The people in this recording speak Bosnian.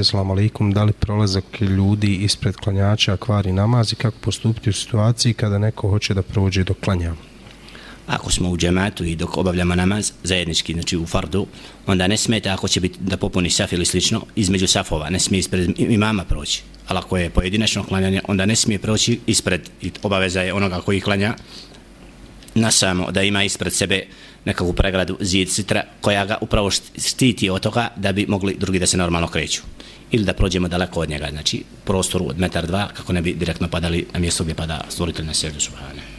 Assalamu alaikum, da li prolazak ljudi ispred klanjača kvari namaz i kako postupiti u situaciji kada neko hoće da prođe do klanja? Ako smo u džematu i dok obavljamo namaz zajednički, znači u fardu, onda ne smeta ako će biti da popuni saf ili slično, između safova, ne smije ispred imama proći. Ali ako je pojedinačno klanjanje, onda ne smije proći ispred i obaveza je onoga koji klanja na samo da ima ispred sebe nekakvu pregradu zid sitra koja ga upravo štiti od toga da bi mogli drugi da se normalno kreću. Ili da prođemo daleko od njega, znači prostoru od metar dva kako ne bi direktno padali na mjesto gdje pada stvoritelj na sjedu subhanahu